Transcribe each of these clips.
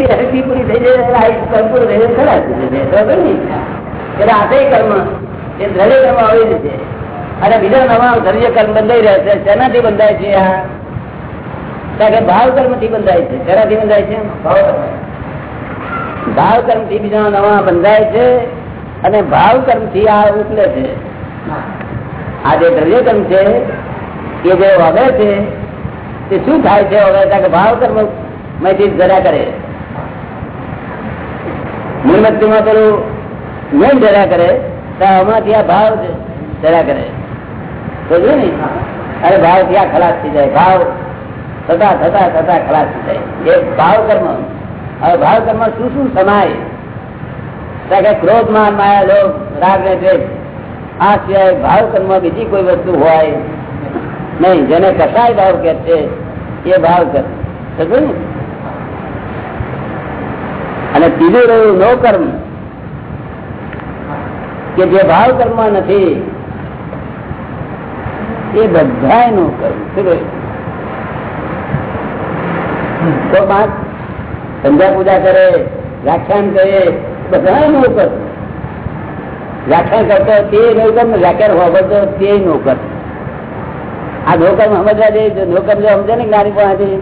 ભાવ કર્મથી બીજા નવા બંધાય છે અને ભાવ કર્મથી આ ઉપલે છે. આ જે દ્રવ્ય કર્મ છે, એ જે વગે છે તે શું થાય છે? ભાવ કર્મમાંથી જરા કરે. મૂળમત્તીમાં પેલું નહીં જરા કરે, તો આમાંથી આ ભાવ જરા કરે. તો ને, અરે ભાવ ત્યાં ખલાસ થઈ જાય, ભાવ થતા થતા થતા ખલાસ થઈ જાય. એ ભાવ કર્મ. હવે ભાવ કર્મ શું શું સમાય? કે ક્રોધ માન માયા લોભ, રાગ ને દ્વેષ. આ સિવાય ભાવ કર્મ બીજી કોઈ વસ્તુ હોય નહીં. જેને કસાય ભાવ કે છે, એ ભાવ કર્મ. સમજો ને અને ત્રીજું રહ્યું નો કર્મ. કે જે ભાવ કર્મ નથી, એ બધા નો કર્મ. તો પાંચ સંધ્યા પૂજા કરે, વ્યાખ્યાન કરે બધા નો કર્મ. વ્યાખ્યાન કરતો તે નો કર્મ, વ્યાખ્યાન તો તે નો કર્મ. આ નોકર સમજવા દે નોકર જો સમજે ને જ્ઞાની પણ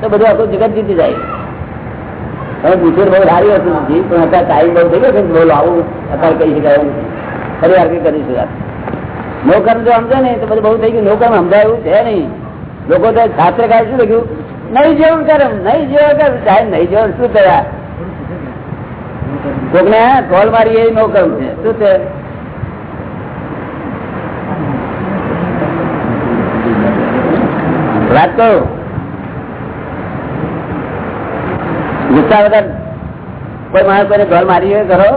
તો બધું આખું જગત જીતી જાય. હવે પૂછે બહુ સારી હતું નથી, પણ અત્યારે ટાઈમ બહુ થઈ ગયો છે બોલો, આવું અત્યારે કહી શકાય ફરી વાર કરીશું નોકર જો સમજે ને તો બધું બહુ થઈ ગયું. નોકર સમજાય એવું છે નહીં. લોકો તો શાસ્ત્રકાર શું લખ્યું? નહીં જેવું કરે નહીં જેવું કર સાહેબ, નહીં જેવું શું થયા? કોકને કોલ મારી એ નોકર છે. શું છે? વાત કહું ગુસ્સા વગર કોઈ માણસ કોઈને ઘર મારી કરો